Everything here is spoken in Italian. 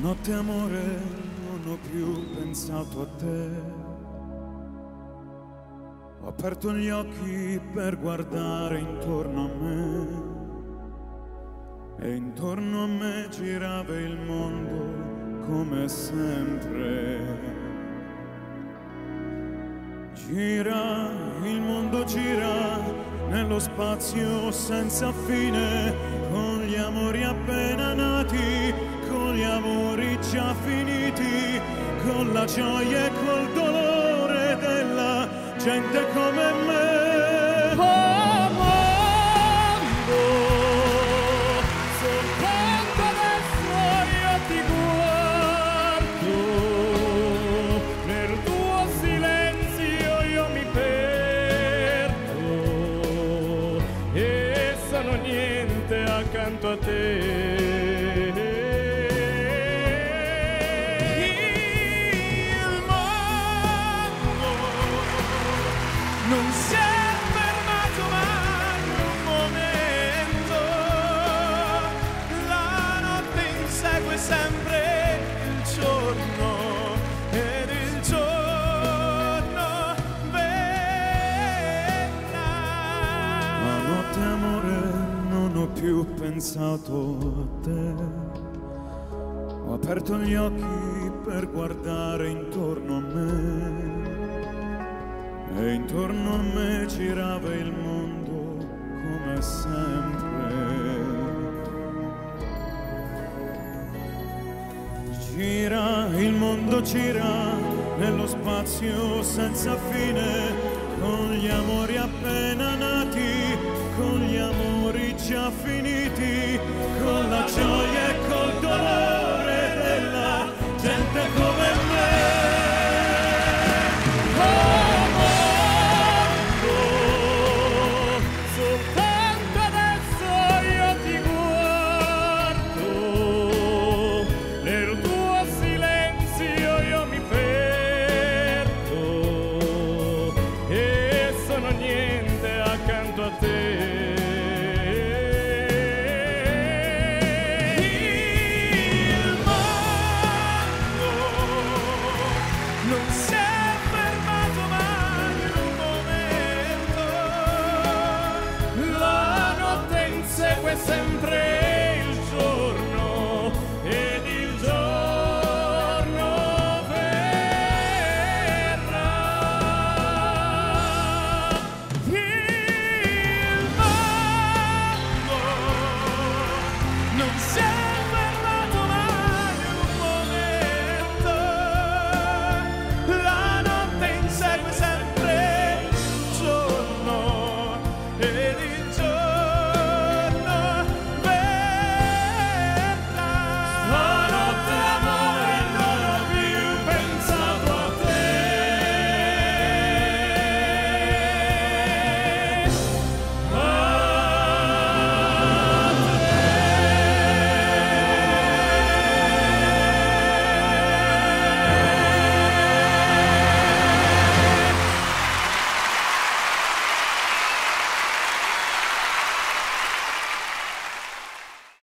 notte amore non ho più pensato a te. Ho aperto gli occhi per guardare intorno a me. E intorno a me girava il mondo come sempre. Gira, il mondo gira nello spazio senza fine, finiti, con la gioia e col dolore della gente come me. Oh mondo, soltanto adesso io ti guardo, nel tuo silenzio io mi perdo e sono niente accanto a te. Più pensato a te. Ho aperto gli occhi per guardare intorno a me. E intorno a me girava il mondo come sempre. Gira, il mondo gira nello spazio senza fine, con gli amori appena già finiti, con la gioia e col dolore sempre